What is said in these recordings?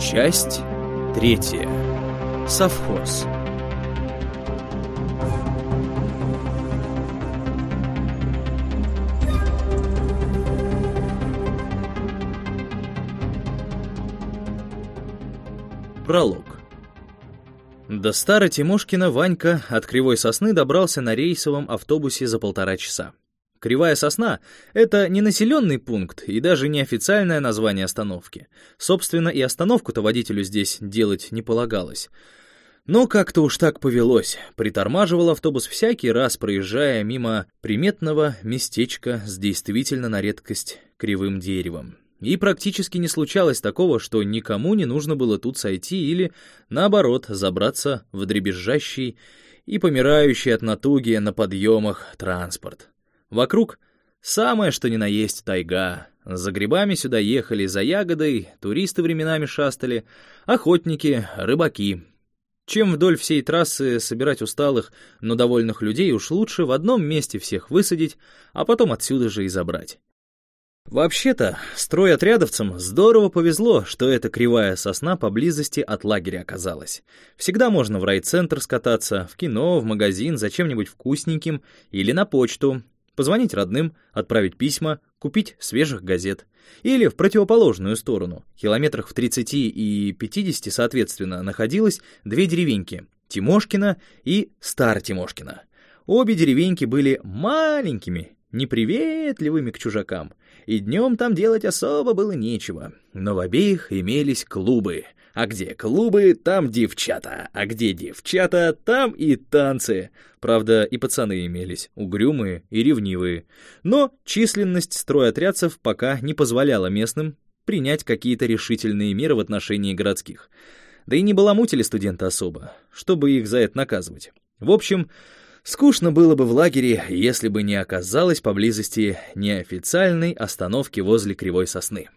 Часть третья. Совхоз. Пролог. До Старой Тимошкина Ванька от Кривой Сосны добрался на рейсовом автобусе за полтора часа. Кривая Сосна — это не населенный пункт и даже не официальное название остановки. Собственно, и остановку-то водителю здесь делать не полагалось. Но как-то уж так повелось. Притормаживал автобус всякий раз, проезжая мимо приметного местечка с действительно на редкость кривым деревом. И практически не случалось такого, что никому не нужно было тут сойти или, наоборот, забраться в дребезжащий и помирающий от натуги на подъемах транспорт. Вокруг самое что ни на есть тайга. За грибами сюда ехали, за ягодой, туристы временами шастали, охотники, рыбаки. Чем вдоль всей трассы собирать усталых, но довольных людей, уж лучше в одном месте всех высадить, а потом отсюда же и забрать. Вообще-то, стройотрядовцам здорово повезло, что эта кривая сосна поблизости от лагеря оказалась. Всегда можно в райцентр скататься, в кино, в магазин, за чем-нибудь вкусненьким или на почту, позвонить родным, отправить письма, купить свежих газет. Или в противоположную сторону, километрах в 30 и 50, соответственно, находилось две деревеньки — Тимошкина и Стар-Тимошкина. Обе деревеньки были маленькими, неприветливыми к чужакам — и днем там делать особо было нечего. Но в обеих имелись клубы. А где клубы, там девчата, а где девчата, там и танцы. Правда, и пацаны имелись, угрюмые и ревнивые. Но численность стройотрядцев пока не позволяла местным принять какие-то решительные меры в отношении городских. Да и не баламутили студенты особо, чтобы их за это наказывать. В общем, Скучно было бы в лагере, если бы не оказалось поблизости неофициальной остановки возле Кривой Сосны.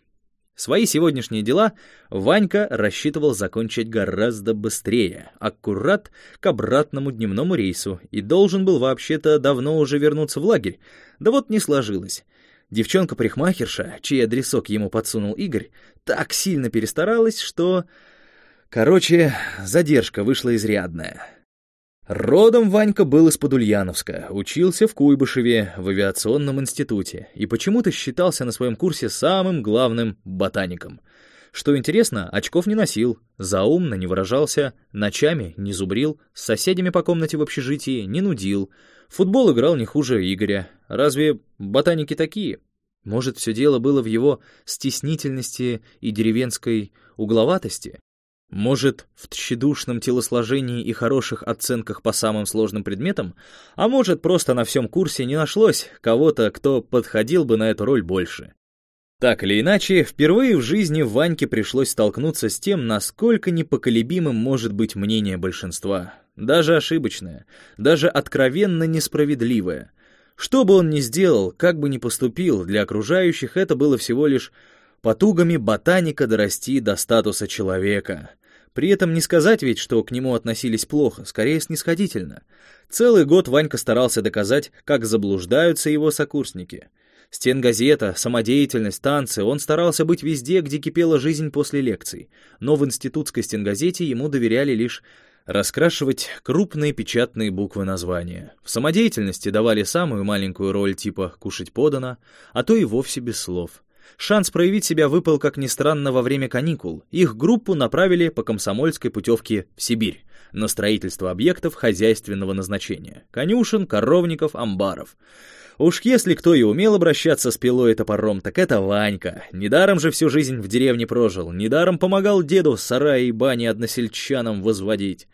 Свои сегодняшние дела Ванька рассчитывал закончить гораздо быстрее, аккурат к обратному дневному рейсу, и должен был вообще-то давно уже вернуться в лагерь, да вот не сложилось. Девчонка-парикмахерша, чей адресок ему подсунул Игорь, так сильно перестаралась, что... Короче, задержка вышла изрядная. Родом Ванька был из-под Ульяновска, учился в Куйбышеве в авиационном институте и почему-то считался на своем курсе самым главным ботаником. Что интересно, очков не носил, заумно не выражался, ночами не зубрил, с соседями по комнате в общежитии не нудил, футбол играл не хуже Игоря. Разве ботаники такие? Может, все дело было в его стеснительности и деревенской угловатости? Может, в тщедушном телосложении и хороших оценках по самым сложным предметам, а может, просто на всем курсе не нашлось кого-то, кто подходил бы на эту роль больше. Так или иначе, впервые в жизни Ваньке пришлось столкнуться с тем, насколько непоколебимым может быть мнение большинства. Даже ошибочное, даже откровенно несправедливое. Что бы он ни сделал, как бы ни поступил, для окружающих это было всего лишь потугами ботаника дорасти до статуса человека. При этом не сказать ведь, что к нему относились плохо, скорее снисходительно. Целый год Ванька старался доказать, как заблуждаются его сокурсники. Стенгазета, самодеятельность, танцы, он старался быть везде, где кипела жизнь после лекций, но в институтской стенгазете ему доверяли лишь раскрашивать крупные печатные буквы названия. В самодеятельности давали самую маленькую роль типа «кушать подано», а то и вовсе без слов. Шанс проявить себя выпал, как ни странно, во время каникул. Их группу направили по комсомольской путевке в Сибирь на строительство объектов хозяйственного назначения. Конюшен, коровников, амбаров. Уж если кто и умел обращаться с пилой и топором, так это Ванька. Недаром же всю жизнь в деревне прожил, недаром помогал деду сараи и бани односельчанам возводить.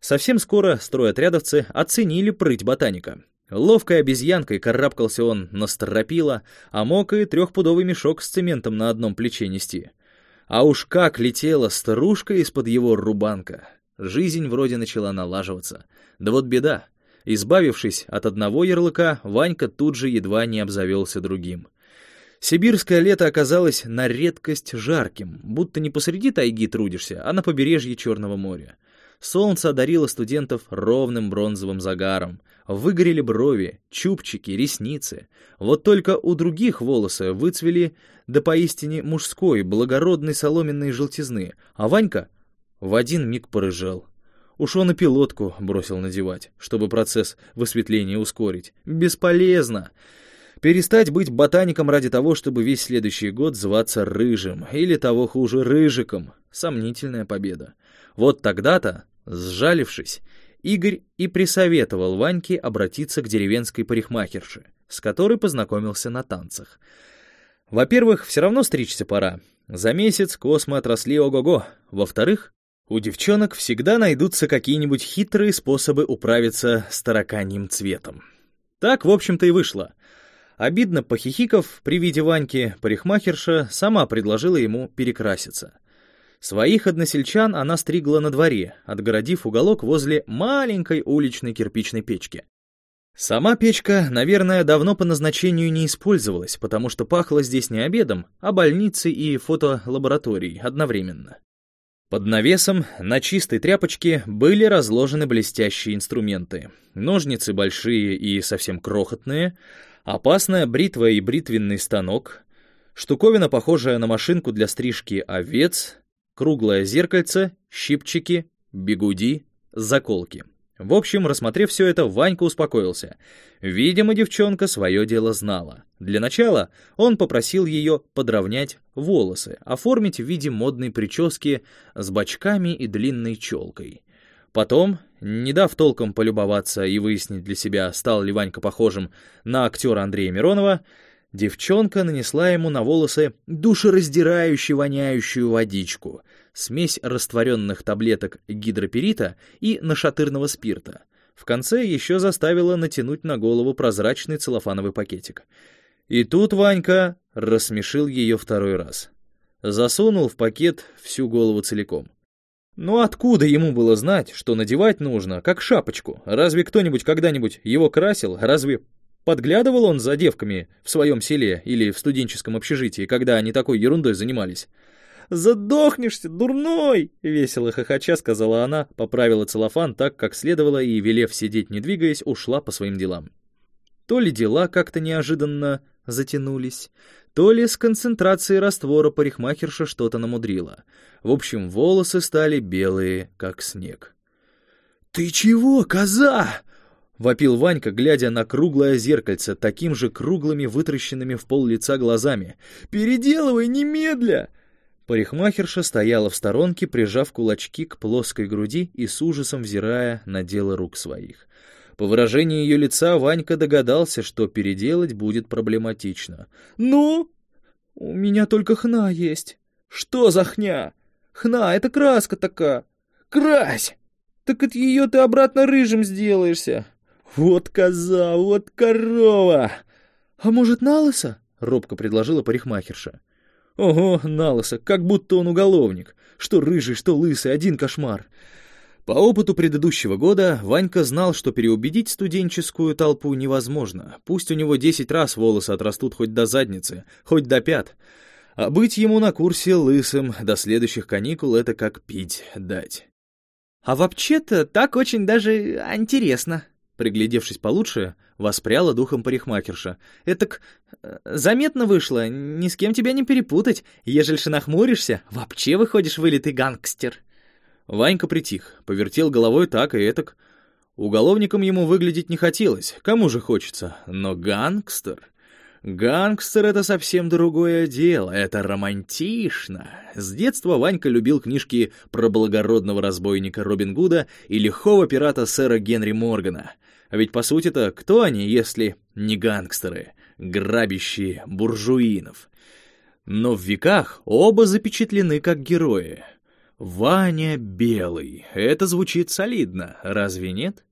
Совсем скоро стройотрядовцы оценили прыть ботаника. Ловкой обезьянкой карабкался он на стропила, а мог и трехпудовый мешок с цементом на одном плече нести. А уж как летела старушка из-под его рубанка. Жизнь вроде начала налаживаться. Да вот беда. Избавившись от одного ярлыка, Ванька тут же едва не обзавелся другим. Сибирское лето оказалось на редкость жарким, будто не посреди тайги трудишься, а на побережье Черного моря. Солнце одарило студентов ровным бронзовым загаром. Выгорели брови, чубчики, ресницы. Вот только у других волосы выцвели до поистине мужской, благородной соломенной желтизны, а Ванька в один миг порыжал. Уж он и пилотку бросил надевать, чтобы процесс высветления ускорить. Бесполезно! Перестать быть ботаником ради того, чтобы весь следующий год зваться Рыжим, или того хуже Рыжиком. Сомнительная победа. Вот тогда-то, сжалившись, Игорь и присоветовал Ваньке обратиться к деревенской парикмахерше, с которой познакомился на танцах. Во-первых, все равно стричься пора. За месяц космы отросли ого-го. Во-вторых, у девчонок всегда найдутся какие-нибудь хитрые способы управиться с тараканьим цветом. Так, в общем-то, и вышло. Обидно похихиков при виде Ваньки, парикмахерша сама предложила ему перекраситься. Своих односельчан она стригла на дворе, отгородив уголок возле маленькой уличной кирпичной печки. Сама печка, наверное, давно по назначению не использовалась, потому что пахло здесь не обедом, а больницей и фотолабораторией одновременно. Под навесом на чистой тряпочке были разложены блестящие инструменты. Ножницы большие и совсем крохотные, опасная бритва и бритвенный станок, штуковина, похожая на машинку для стрижки овец, круглое зеркальце, щипчики, бегуди, заколки. В общем, рассмотрев все это, Ванька успокоился. Видимо, девчонка свое дело знала. Для начала он попросил ее подровнять волосы, оформить в виде модной прически с бочками и длинной челкой. Потом, не дав толком полюбоваться и выяснить для себя, стал ли Ванька похожим на актера Андрея Миронова, девчонка нанесла ему на волосы душераздирающую воняющую водичку, смесь растворенных таблеток гидроперита и нашатырного спирта. В конце еще заставила натянуть на голову прозрачный целлофановый пакетик. И тут Ванька рассмешил ее второй раз. Засунул в пакет всю голову целиком. Ну откуда ему было знать, что надевать нужно, как шапочку? Разве кто-нибудь когда-нибудь его красил? Разве подглядывал он за девками в своем селе или в студенческом общежитии, когда они такой ерундой занимались? «Задохнешься, дурной!» — весело хохоча сказала она, поправила целлофан так, как следовало, и, велев сидеть не двигаясь, ушла по своим делам. То ли дела как-то неожиданно затянулись, то ли с концентрацией раствора парикмахерша что-то намудрила. В общем, волосы стали белые, как снег. «Ты чего, коза?» — вопил Ванька, глядя на круглое зеркальце, таким же круглыми, вытращенными в пол лица глазами. «Переделывай немедля!» Парикмахерша стояла в сторонке, прижав кулачки к плоской груди и с ужасом взирая на дело рук своих. По выражению ее лица Ванька догадался, что переделать будет проблематично. «Ну? У меня только хна есть». «Что за хня? Хна — это краска такая. Крась! Так от ее ты обратно рыжим сделаешься. Вот коза, вот корова!» «А может, налыса?» — робко предложила парикмахерша. Ого, налысо, как будто он уголовник. Что рыжий, что лысый, один кошмар. По опыту предыдущего года Ванька знал, что переубедить студенческую толпу невозможно. Пусть у него десять раз волосы отрастут хоть до задницы, хоть до пят. А быть ему на курсе лысым до следующих каникул — это как пить дать. «А вообще-то так очень даже интересно», Приглядевшись получше, воспряла духом парикмахерша. «Этак э, заметно вышло, ни с кем тебя не перепутать. Ежели же нахмуришься, вообще выходишь вылитый гангстер». Ванька притих, повертел головой так и этак. Уголовником ему выглядеть не хотелось, кому же хочется, но гангстер... Гангстер — это совсем другое дело, это романтично. С детства Ванька любил книжки про благородного разбойника Робин Гуда и лихого пирата сэра Генри Моргана — а ведь по сути-то кто они, если не гангстеры, грабящие буржуинов? Но в веках оба запечатлены как герои. Ваня Белый. Это звучит солидно, разве нет?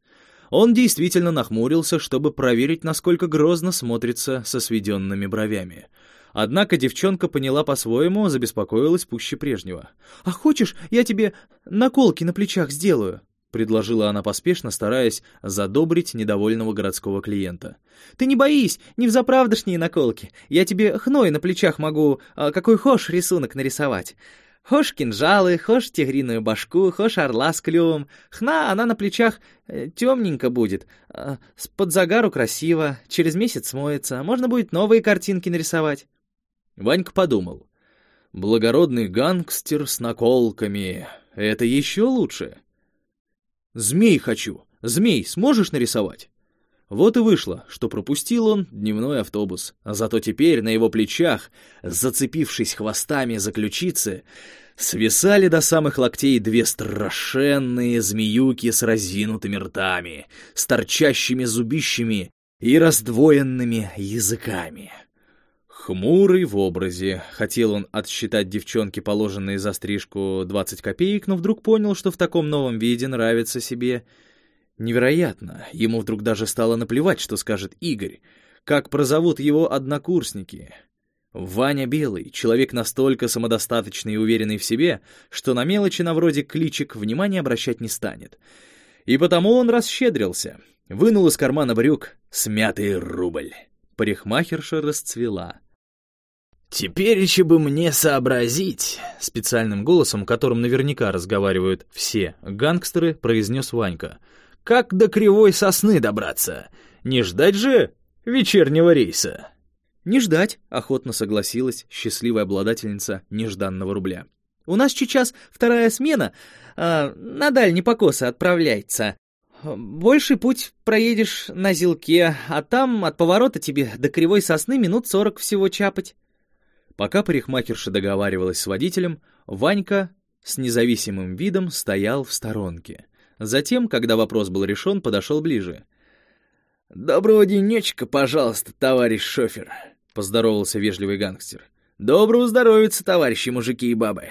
Он действительно нахмурился, чтобы проверить, насколько грозно смотрится со сведенными бровями. Однако девчонка поняла по-своему, забеспокоилась пуще прежнего. «А хочешь, я тебе наколки на плечах сделаю?» — предложила она поспешно, стараясь задобрить недовольного городского клиента. «Ты не боись, не взаправдышние наколки. Я тебе хной на плечах могу, а какой хошь рисунок нарисовать. Хошь кинжалы, хошь тигриную башку, хошь орла с клювом. Хна, она на плечах э, темненько будет. Э, под загару красиво, через месяц смоется. Можно будет новые картинки нарисовать. Ванька подумал. Благородный гангстер с наколками. Это еще лучше. Змей хочу. Змей сможешь нарисовать? Вот и вышло, что пропустил он дневной автобус, а зато теперь на его плечах, зацепившись хвостами за ключицы, свисали до самых локтей две страшенные змеюки с разинутыми ртами, с торчащими зубищами и раздвоенными языками. Хмурый в образе. Хотел он отсчитать девчонке положенные за стрижку 20 копеек, но вдруг понял, что в таком новом виде нравится себе Невероятно, ему вдруг даже стало наплевать, что скажет Игорь, как прозовут его однокурсники. Ваня Белый, человек настолько самодостаточный и уверенный в себе, что на мелочи на вроде кличек внимания обращать не станет. И потому он расщедрился, вынул из кармана брюк смятый рубль. Парикмахерша расцвела. «Теперь еще бы мне сообразить!» Специальным голосом, которым наверняка разговаривают все гангстеры, произнес Ванька — как до кривой сосны добраться? Не ждать же вечернего рейса?» «Не ждать», — охотно согласилась счастливая обладательница нежданного рубля. «У нас сейчас вторая смена, а, на дальний покосы отправляется. Больший путь проедешь на зилке, а там от поворота тебе до кривой сосны минут сорок всего чапать». Пока парикмахерша договаривалась с водителем, Ванька с независимым видом стоял в сторонке — Затем, когда вопрос был решен, подошел ближе. «Доброго денечка, пожалуйста, товарищ шофер», — поздоровался вежливый гангстер. «Доброго здоровья, товарищи мужики и бабы».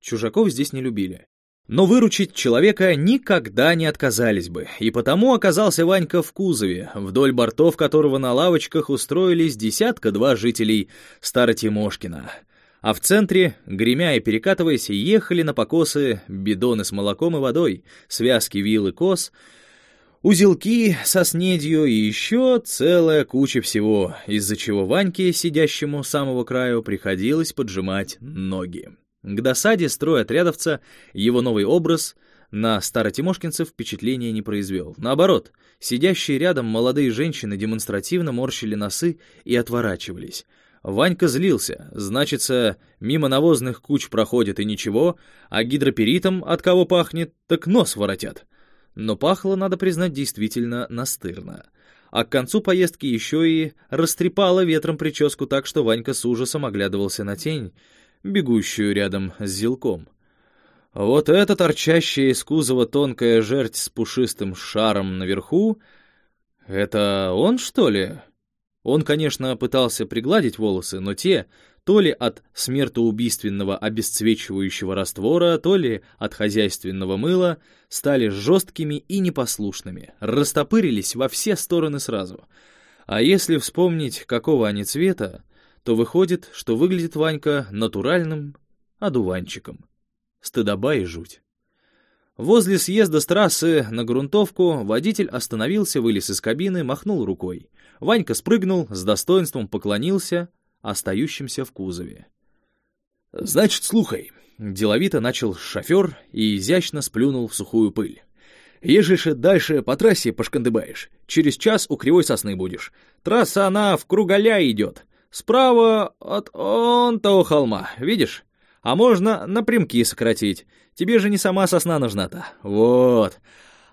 Чужаков здесь не любили. Но выручить человека никогда не отказались бы, и потому оказался Ванька в кузове, вдоль бортов которого на лавочках устроились десятка-два жителей Старотимошкина — а в центре, гремя и перекатываясь, ехали на покосы бидоны с молоком и водой, связки вил и кос, узелки со снедью и еще целая куча всего, из-за чего Ваньке, сидящему самого краю, приходилось поджимать ноги. К досаде стройотрядовца его новый образ на старотимошкинцев впечатления не произвел. Наоборот, сидящие рядом молодые женщины демонстративно морщили носы и отворачивались — Ванька злился, значится, мимо навозных куч проходит и ничего, а гидроперитом от кого пахнет, так нос воротят. Но пахло, надо признать, действительно настырно. А к концу поездки еще и растрепало ветром прическу так, что Ванька с ужасом оглядывался на тень, бегущую рядом с зилком. Вот эта торчащая из кузова тонкая жерть с пушистым шаром наверху — это он, что ли? Он, конечно, пытался пригладить волосы, но те, то ли от смертоубийственного обесцвечивающего раствора, то ли от хозяйственного мыла, стали жесткими и непослушными, растопырились во все стороны сразу. А если вспомнить, какого они цвета, то выходит, что выглядит Ванька натуральным одуванчиком. Стыдоба и жуть. Возле съезда с трассы на грунтовку водитель остановился, вылез из кабины, махнул рукой. Ванька спрыгнул, с достоинством поклонился остающимся в кузове. «Значит, слухай», — деловито начал шофер и изящно сплюнул в сухую пыль. «Ежешь дальше по трассе пошкандыбаешь, через час у Кривой Сосны будешь. Трасса она в круголя идет. Справа от он того холма, видишь? А можно напрямки сократить. Тебе же не сама сосна нужна-то. Вот.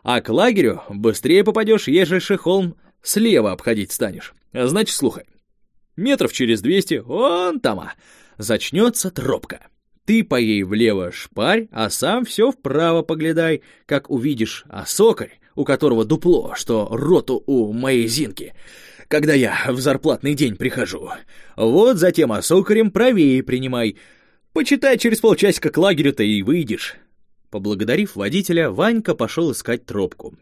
А к лагерю быстрее попадешь, ежели холм слева обходить станешь. Значит, слухай. Метров через двести, вон тама, зачнется тропка. Ты по ей влево шпарь, а сам все вправо поглядай, как увидишь осокарь, у которого дупло, что роту у моей Зинки, когда я в зарплатный день прихожу. Вот затем осокарем правее принимай. Почитай, через полчасика к лагерю-то и выйдешь. Поблагодарив водителя, Ванька пошел искать тропку.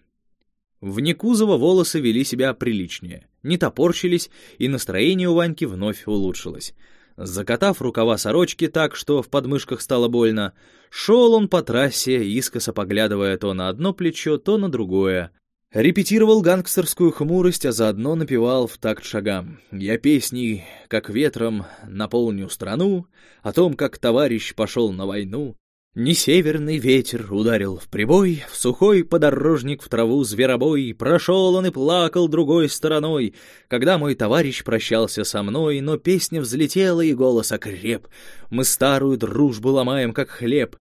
Вне кузова волосы вели себя приличнее, не топорщились, и настроение у Ваньки вновь улучшилось. Закатав рукава сорочки так, что в подмышках стало больно, шел он по трассе, искоса поглядывая то на одно плечо, то на другое. Репетировал гангстерскую хмурость, а заодно напевал в такт шагам. «Я песни, как ветром, наполню страну, о том, как товарищ пошел на войну, не северный ветер ударил в прибой, В сухой подорожник в траву зверобой, Прошел он и плакал другой стороной, Когда мой товарищ прощался со мной, Но песня взлетела и голос окреп, Мы старую дружбу ломаем, как хлеб.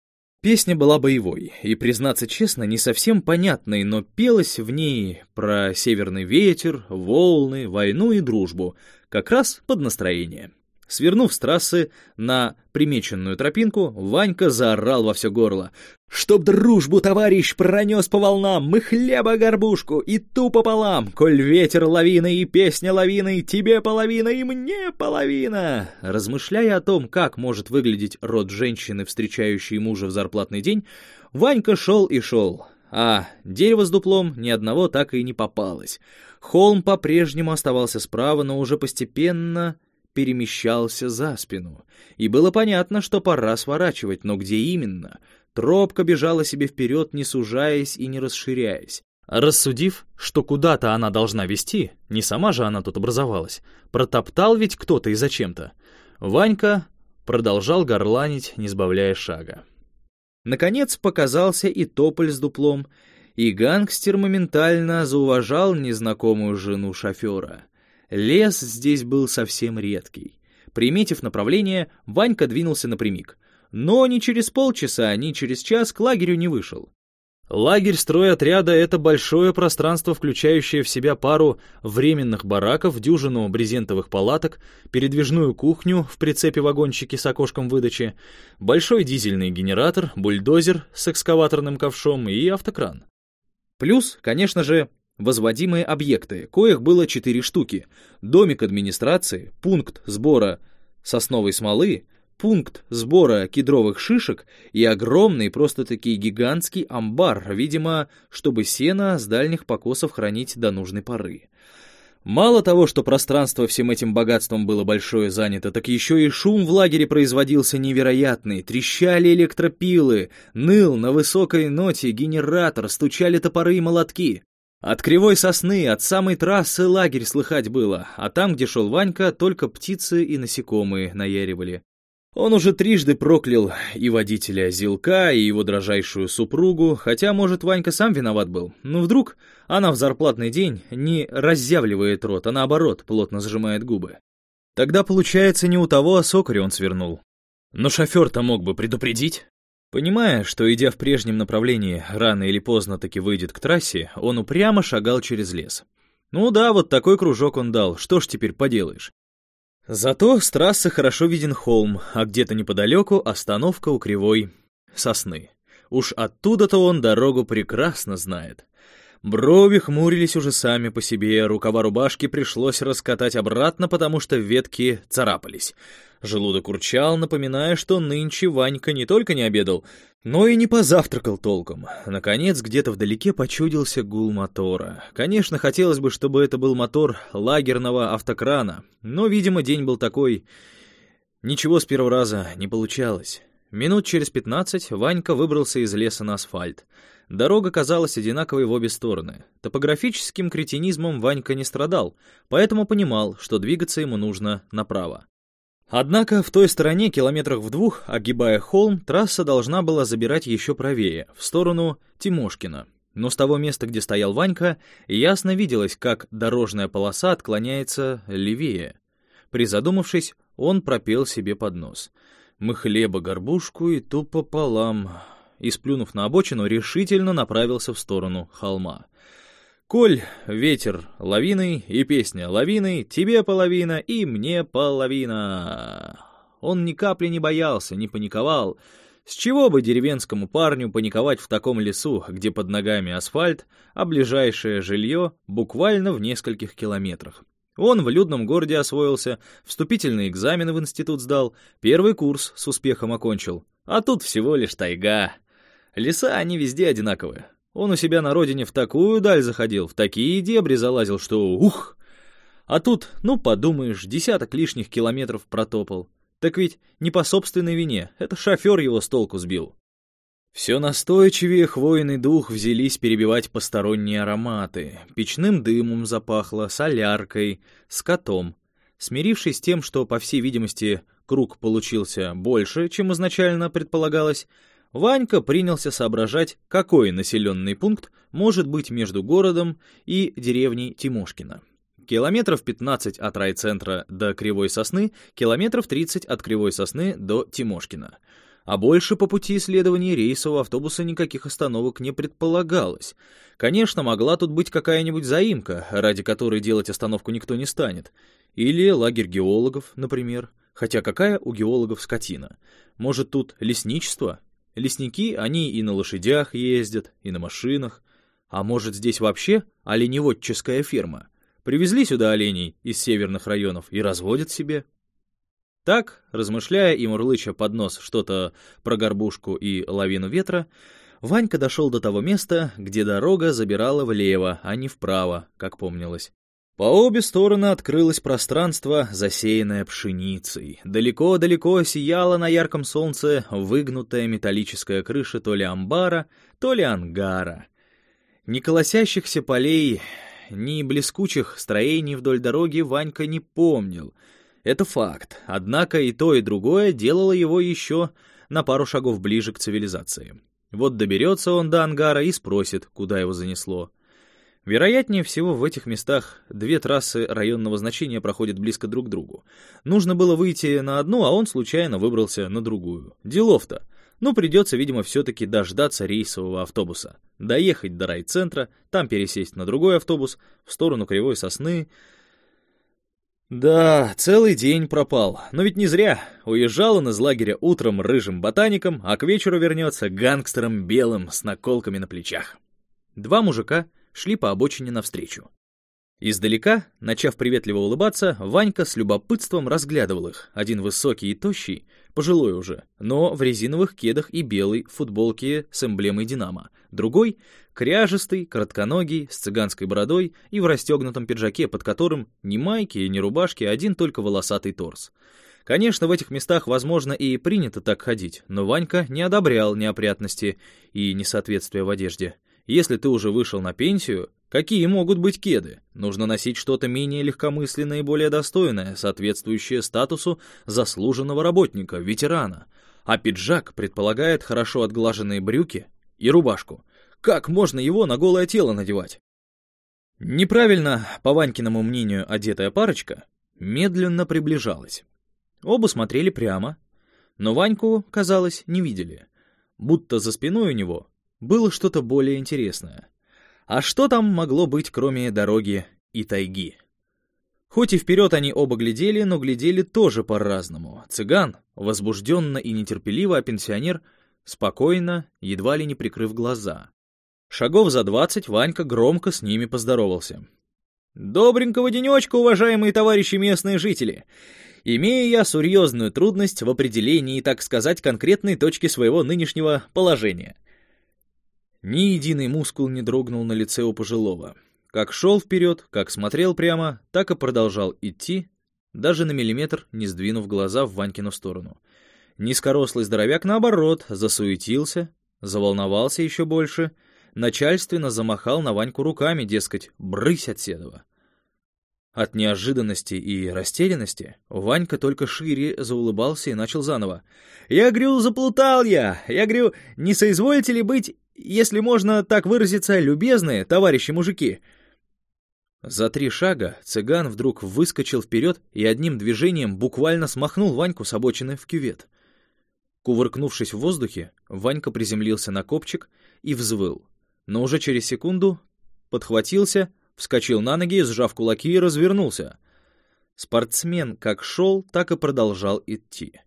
Песня была боевой, и, признаться честно, не совсем понятной, но пелось в ней про северный ветер, волны, войну и дружбу, как раз под настроение. Свернув с трассы на примеченную тропинку, Ванька заорал во все горло. «Чтоб дружбу, товарищ, пронес по волнам, мы хлеба горбушку и ту пополам, коль ветер лавиной и песня лавиной, тебе половина и мне половина!» Размышляя о том, как может выглядеть род женщины, встречающей мужа в зарплатный день, Ванька шел и шел, а дерево с дуплом ни одного так и не попалось. Холм по-прежнему оставался справа, но уже постепенно перемещался за спину, и было понятно, что пора сворачивать, но где именно? Тропка бежала себе вперед, не сужаясь и не расширяясь. Рассудив, что куда-то она должна вести, не сама же она тут образовалась, протоптал ведь кто-то и зачем-то. Ванька продолжал горланить, не сбавляя шага. Наконец показался и тополь с дуплом, и гангстер моментально зауважал незнакомую жену шофера. Лес здесь был совсем редкий. Приметив направление, Ванька двинулся напрямик. Но ни через полчаса, ни через час к лагерю не вышел. Лагерь стройотряда — это большое пространство, включающее в себя пару временных бараков, дюжину брезентовых палаток, передвижную кухню в прицепе-вагончике с окошком выдачи, большой дизельный генератор, бульдозер с экскаваторным ковшом и автокран. Плюс, конечно же, возводимые объекты, коих было четыре штуки. Домик администрации, пункт сбора сосновой смолы, пункт сбора кедровых шишек и огромный, просто-таки гигантский амбар, видимо, чтобы сено с дальних покосов хранить до нужной поры. Мало того, что пространство всем этим богатством было большое занято, так еще и шум в лагере производился невероятный. Трещали электропилы, ныл на высокой ноте генератор, стучали топоры и молотки. От кривой сосны, от самой трассы лагерь слыхать было, а там, где шел Ванька, только птицы и насекомые наяривали. Он уже трижды проклял и водителя Зилка, и его дрожайшую супругу, хотя, может, Ванька сам виноват был. Но вдруг она в зарплатный день не разъявливает рот, а наоборот, плотно сжимает губы. Тогда, получается, не у того осокаря он свернул. Но шофер-то мог бы предупредить. Понимая, что, идя в прежнем направлении, рано или поздно таки выйдет к трассе, он упрямо шагал через лес. Ну да, вот такой кружок он дал, что ж теперь поделаешь. Зато с трассы хорошо виден холм, а где-то неподалеку остановка у кривой сосны. Уж оттуда-то он дорогу прекрасно знает. Брови хмурились уже сами по себе, рукава рубашки пришлось раскатать обратно, потому что ветки царапались. Желудок урчал, напоминая, что нынче Ванька не только не обедал, но и не позавтракал толком. Наконец, где-то вдалеке почудился гул мотора. Конечно, хотелось бы, чтобы это был мотор лагерного автокрана, но, видимо, день был такой... Ничего с первого раза не получалось. Минут через пятнадцать Ванька выбрался из леса на асфальт. Дорога казалась одинаковой в обе стороны. Топографическим кретинизмом Ванька не страдал, поэтому понимал, что двигаться ему нужно направо. Однако в той стороне, километрах в двух, огибая холм, трасса должна была забирать еще правее, в сторону Тимошкина. Но с того места, где стоял Ванька, ясно виделось, как дорожная полоса отклоняется левее. Призадумавшись, он пропел себе под нос. «Мы хлеба горбушку и тупо пополам, и, сплюнув на обочину, решительно направился в сторону холма. «Коль, ветер лавиной и песня лавиной, тебе половина и мне половина». Он ни капли не боялся, не паниковал. С чего бы деревенскому парню паниковать в таком лесу, где под ногами асфальт, а ближайшее жилье буквально в нескольких километрах? Он в людном городе освоился, вступительные экзамены в институт сдал, первый курс с успехом окончил. А тут всего лишь тайга. Леса, они везде одинаковые. Он у себя на родине в такую даль заходил, в такие дебри залазил, что ух! А тут, ну подумаешь, десяток лишних километров протопал. Так ведь не по собственной вине, это шофер его с толку сбил. Все настойчивее хвойный дух взялись перебивать посторонние ароматы. Печным дымом запахло, соляркой, скотом. Смирившись с тем, что, по всей видимости, круг получился больше, чем изначально предполагалось, Ванька принялся соображать, какой населенный пункт может быть между городом и деревней Тимошкина. Километров 15 от райцентра до Кривой Сосны, километров 30 от Кривой Сосны до Тимошкина. А больше по пути исследования рейсового автобуса никаких остановок не предполагалось. Конечно, могла тут быть какая-нибудь заимка, ради которой делать остановку никто не станет. Или лагерь геологов, например. Хотя какая у геологов скотина? Может, тут лесничество? Лесники, они и на лошадях ездят, и на машинах. А может, здесь вообще оленеводческая ферма? Привезли сюда оленей из северных районов и разводят себе. Так, размышляя и мурлыча под нос что-то про горбушку и лавину ветра, Ванька дошел до того места, где дорога забирала влево, а не вправо, как помнилось. По обе стороны открылось пространство, засеянное пшеницей. Далеко-далеко сияла на ярком солнце выгнутая металлическая крыша то ли амбара, то ли ангара. Ни колосящихся полей, ни блескучих строений вдоль дороги Ванька не помнил. Это факт, однако и то, и другое делало его еще на пару шагов ближе к цивилизации. Вот доберется он до ангара и спросит, куда его занесло. Вероятнее всего, в этих местах две трассы районного значения проходят близко друг к другу. Нужно было выйти на одну, а он случайно выбрался на другую. Делов-то. Ну, придется, видимо, все-таки дождаться рейсового автобуса. Доехать до райцентра, там пересесть на другой автобус, в сторону Кривой Сосны. Да, целый день пропал. Но ведь не зря. Уезжал он из лагеря утром рыжим ботаником, а к вечеру вернется гангстером белым с наколками на плечах. Два мужика — шли по обочине навстречу. Издалека, начав приветливо улыбаться, Ванька с любопытством разглядывал их. Один высокий и тощий, пожилой уже, но в резиновых кедах и белой футболке с эмблемой «Динамо». Другой — кряжистый, коротконогий, с цыганской бородой и в расстегнутом пиджаке, под которым ни майки, ни рубашки, один только волосатый торс. Конечно, в этих местах, возможно, и принято так ходить, но Ванька не одобрял неопрятности и несоответствия в одежде. Если ты уже вышел на пенсию, какие могут быть кеды? Нужно носить что-то менее легкомысленное и более достойное, соответствующее статусу заслуженного работника, ветерана. А пиджак предполагает хорошо отглаженные брюки и рубашку. Как можно его на голое тело надевать? Неправильно, по Ванькиному мнению, одетая парочка медленно приближалась. Оба смотрели прямо, но Ваньку, казалось, не видели. Будто за спиной у него было что-то более интересное. А что там могло быть, кроме дороги и тайги? Хоть и вперед они оба глядели, но глядели тоже по-разному. Цыган возбужденно и нетерпеливо, а пенсионер спокойно, едва ли не прикрыв глаза. Шагов за двадцать Ванька громко с ними поздоровался. «Добренького денечка, уважаемые товарищи местные жители! Имея я серьезную трудность в определении, так сказать, конкретной точки своего нынешнего положения — ни единый мускул не дрогнул на лице у пожилого. Как шел вперед, как смотрел прямо, так и продолжал идти, даже на миллиметр не сдвинув глаза в Ванькину сторону. Низкорослый здоровяк, наоборот, засуетился, заволновался еще больше, начальственно замахал на Ваньку руками, дескать, брысь от седова. От неожиданности и растерянности Ванька только шире заулыбался и начал заново. «Я говорю, заплутал я! Я говорю, не соизволите ли быть если можно так выразиться, любезные товарищи мужики». За три шага цыган вдруг выскочил вперед и одним движением буквально смахнул Ваньку с обочины в кювет. Кувыркнувшись в воздухе, Ванька приземлился на копчик и взвыл. Но уже через секунду подхватился, вскочил на ноги, сжав кулаки и развернулся. Спортсмен как шел, так и продолжал идти.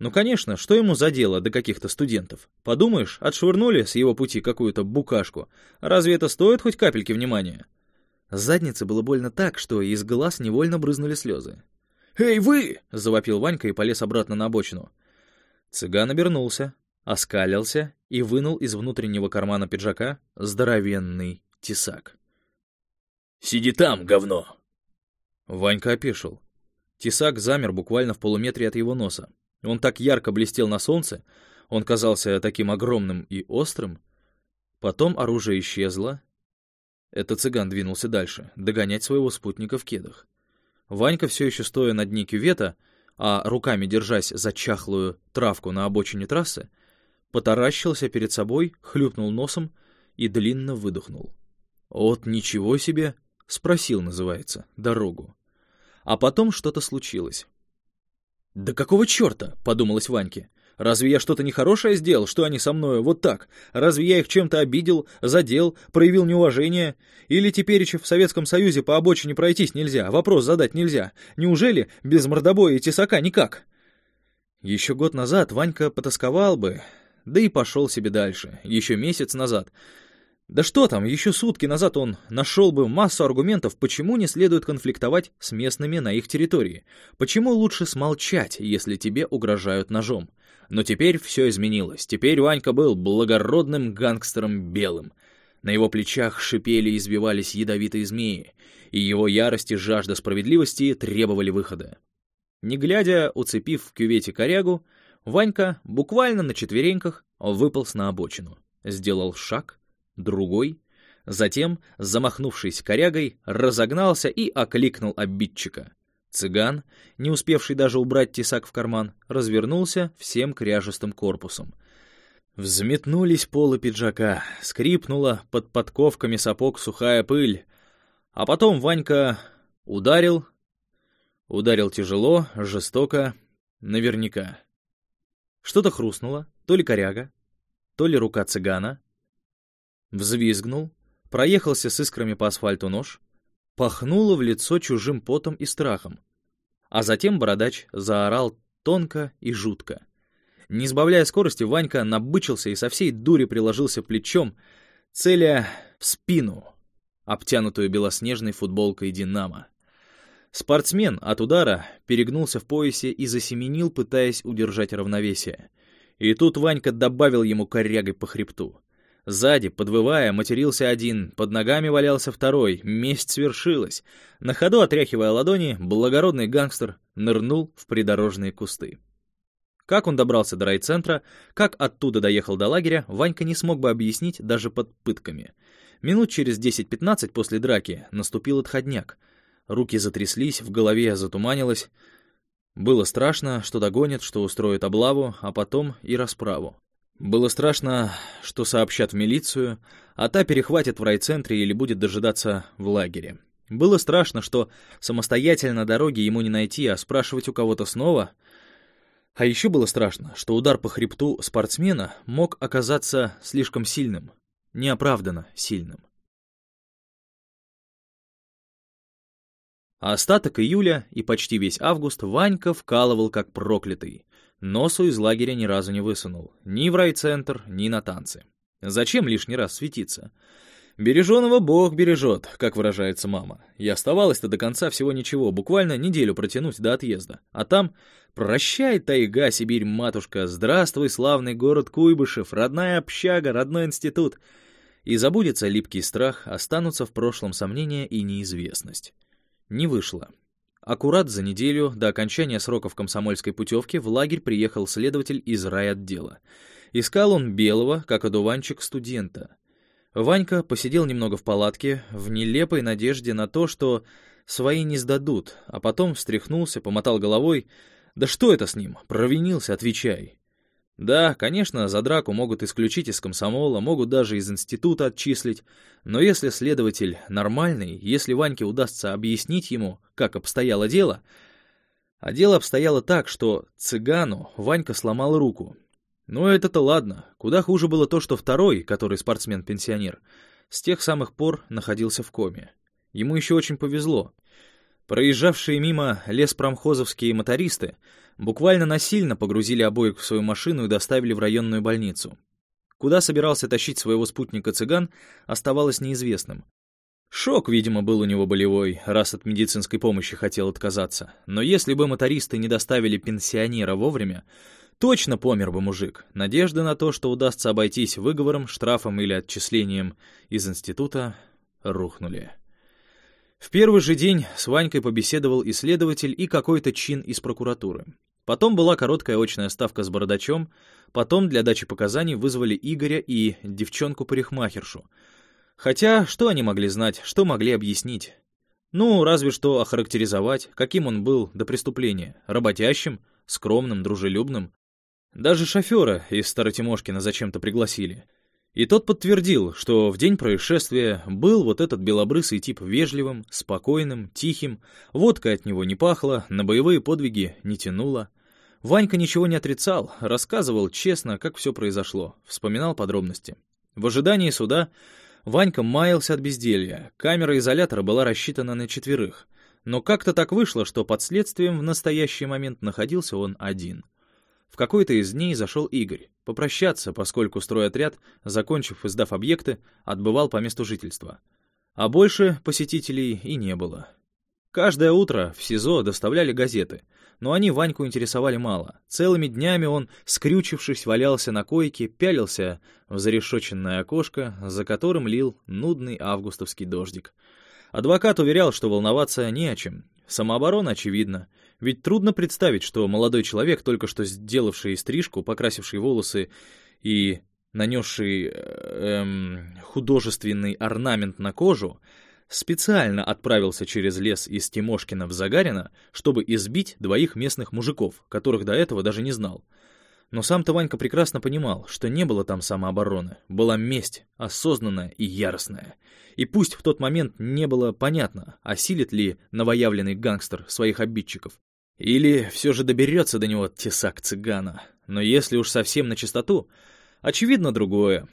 Ну, конечно, что ему за дело до каких-то студентов? Подумаешь, отшвырнули с его пути какую-то букашку. Разве это стоит хоть капельки внимания? С задницы было больно так, что из глаз невольно брызнули слезы. «Эй, вы!» — завопил Ванька и полез обратно на обочину. Цыган обернулся, оскалился и вынул из внутреннего кармана пиджака здоровенный тесак. «Сиди там, говно!» Ванька опешил. Тесак замер буквально в полуметре от его носа. Он так ярко блестел на солнце, Он казался таким огромным и острым. Потом оружие исчезло. Этот цыган двинулся дальше, догонять своего спутника в кедах. Ванька, все еще стоя на дне кювета, а руками держась за чахлую травку на обочине трассы, потаращился перед собой, хлюпнул носом и длинно выдохнул. «Вот ничего себе!» — спросил, называется, дорогу. А потом что-то случилось. «Да какого черта?» — подумалось Ваньке. «Разве я что-то нехорошее сделал, что они со мною вот так? Разве я их чем-то обидел, задел, проявил неуважение? Или теперь в Советском Союзе по обочине пройтись нельзя, вопрос задать нельзя? Неужели без мордобоя и тесака никак?» Еще год назад Ванька потасковал бы, да и пошел себе дальше, еще месяц назад — да что там, еще сутки назад он нашел бы массу аргументов, почему не следует конфликтовать с местными на их территории. Почему лучше смолчать, если тебе угрожают ножом. Но теперь все изменилось. Теперь Ванька был благородным гангстером белым. На его плечах шипели и избивались ядовитые змеи, и его ярость и жажда справедливости требовали выхода. Не глядя, уцепив в кювете корягу, Ванька буквально на четвереньках выполз на обочину. Сделал шаг, другой. Затем, замахнувшись корягой, разогнался и окликнул обидчика. Цыган, не успевший даже убрать тесак в карман, развернулся всем кряжестым корпусом. Взметнулись полы пиджака, скрипнула под подковками сапог сухая пыль. А потом Ванька ударил, ударил тяжело, жестоко, наверняка. Что-то хрустнуло, то ли коряга, то ли рука цыгана, Взвизгнул, проехался с искрами по асфальту нож, пахнуло в лицо чужим потом и страхом. А затем бородач заорал тонко и жутко. Не сбавляя скорости, Ванька набычился и со всей дури приложился плечом, целя в спину, обтянутую белоснежной футболкой «Динамо». Спортсмен от удара перегнулся в поясе и засеменил, пытаясь удержать равновесие. И тут Ванька добавил ему корягой по хребту. Сзади, подвывая, матерился один, под ногами валялся второй, месть свершилась. На ходу, отряхивая ладони, благородный гангстер нырнул в придорожные кусты. Как он добрался до райцентра, как оттуда доехал до лагеря, Ванька не смог бы объяснить даже под пытками. Минут через 10-15 после драки наступил отходняк. Руки затряслись, в голове затуманилось. Было страшно, что догонят, что устроят облаву, а потом и расправу. Было страшно, что сообщат в милицию, а та перехватит в райцентре или будет дожидаться в лагере. Было страшно, что самостоятельно дороги ему не найти, а спрашивать у кого-то снова. А еще было страшно, что удар по хребту спортсмена мог оказаться слишком сильным, неоправданно сильным. Остаток июля и почти весь август Ванька вкалывал как проклятый. Носу из лагеря ни разу не высунул. Ни в райцентр, ни на танцы. Зачем лишний раз светиться? Береженого Бог бережет, как выражается мама. И оставалось-то до конца всего ничего, буквально неделю протянуть до отъезда. А там «Прощай, тайга, Сибирь, матушка, здравствуй, славный город Куйбышев, родная общага, родной институт». И забудется липкий страх, останутся в прошлом сомнения и неизвестность. Не вышло. Аккурат за неделю до окончания сроков комсомольской путевки в лагерь приехал следователь из райотдела. Искал он белого, как одуванчик, студента. Ванька посидел немного в палатке, в нелепой надежде на то, что свои не сдадут, а потом встряхнулся, помотал головой. «Да что это с ним? Провинился, отвечай!» Да, конечно, за драку могут исключить из комсомола, могут даже из института отчислить, но если следователь нормальный, если Ваньке удастся объяснить ему, как обстояло дело... А дело обстояло так, что цыгану Ванька сломал руку. Но это-то ладно, куда хуже было то, что второй, который спортсмен-пенсионер, с тех самых пор находился в коме. Ему еще очень повезло. Проезжавшие мимо леспромхозовские мотористы буквально насильно погрузили обоих в свою машину и доставили в районную больницу. Куда собирался тащить своего спутника цыган, оставалось неизвестным. Шок, видимо, был у него болевой, раз от медицинской помощи хотел отказаться. Но если бы мотористы не доставили пенсионера вовремя, точно помер бы мужик. Надежды на то, что удастся обойтись выговором, штрафом или отчислением из института, рухнули. В первый же день с Ванькой побеседовал исследователь и какой-то чин из прокуратуры. Потом была короткая очная ставка с бородачом, потом для дачи показаний вызвали Игоря и девчонку-парикмахершу. Хотя, что они могли знать, что могли объяснить? Ну, разве что охарактеризовать, каким он был до преступления. Работящим, скромным, дружелюбным. Даже шофера из Старотимошкина зачем-то пригласили. И тот подтвердил, что в день происшествия был вот этот белобрысый тип вежливым, спокойным, тихим, водка от него не пахла, на боевые подвиги не тянуло. Ванька ничего не отрицал, рассказывал честно, как все произошло, вспоминал подробности. В ожидании суда Ванька маялся от безделья, камера изолятора была рассчитана на четверых. Но как-то так вышло, что под следствием в настоящий момент находился он один. В какой-то из дней зашел Игорь, попрощаться, поскольку стройотряд, закончив и сдав объекты, отбывал по месту жительства. А больше посетителей и не было. Каждое утро в СИЗО доставляли газеты, но они Ваньку интересовали мало. Целыми днями он, скрючившись, валялся на койке, пялился в зарешоченное окошко, за которым лил нудный августовский дождик. Адвокат уверял, что волноваться не о чем. Самооборона очевидна. Ведь трудно представить, что молодой человек, только что сделавший стрижку, покрасивший волосы и нанесший эм, художественный орнамент на кожу, специально отправился через лес из Тимошкина в Загарина, чтобы избить двоих местных мужиков, которых до этого даже не знал. Но сам-то Ванька прекрасно понимал, что не было там самообороны, была месть, осознанная и яростная. И пусть в тот момент не было понятно, осилит ли новоявленный гангстер своих обидчиков, или все же доберется до него тесак цыгана. Но если уж совсем на чистоту, очевидно другое.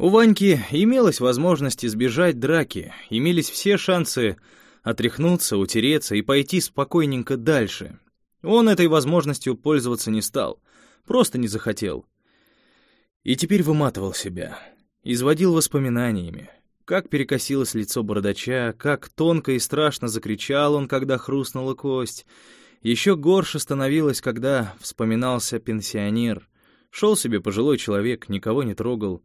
У Ваньки имелась возможность избежать драки, имелись все шансы отряхнуться, утереться и пойти спокойненько дальше. Он этой возможностью пользоваться не стал, просто не захотел. И теперь выматывал себя, изводил воспоминаниями. Как перекосилось лицо бородача, как тонко и страшно закричал он, когда хрустнула кость. Еще горше становилось, когда вспоминался пенсионер. Шел себе пожилой человек, никого не трогал,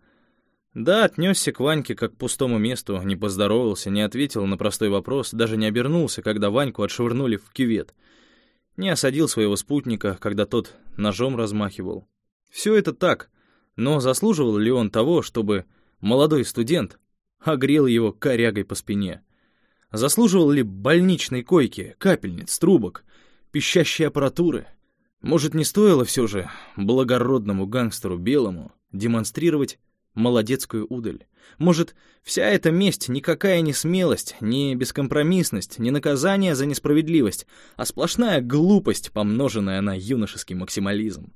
да, отнесся к Ваньке как к пустому месту, не поздоровался, не ответил на простой вопрос, даже не обернулся, когда Ваньку отшвырнули в кювет. Не осадил своего спутника, когда тот ножом размахивал. Все это так, но заслуживал ли он того, чтобы молодой студент огрел его корягой по спине? Заслуживал ли больничной койки, капельниц, трубок, пищащей аппаратуры? Может, не стоило все же благородному гангстеру белому демонстрировать молодецкую удаль. Может, вся эта месть никакая не смелость, не бескомпромиссность, не наказание за несправедливость, а сплошная глупость, помноженная на юношеский максимализм.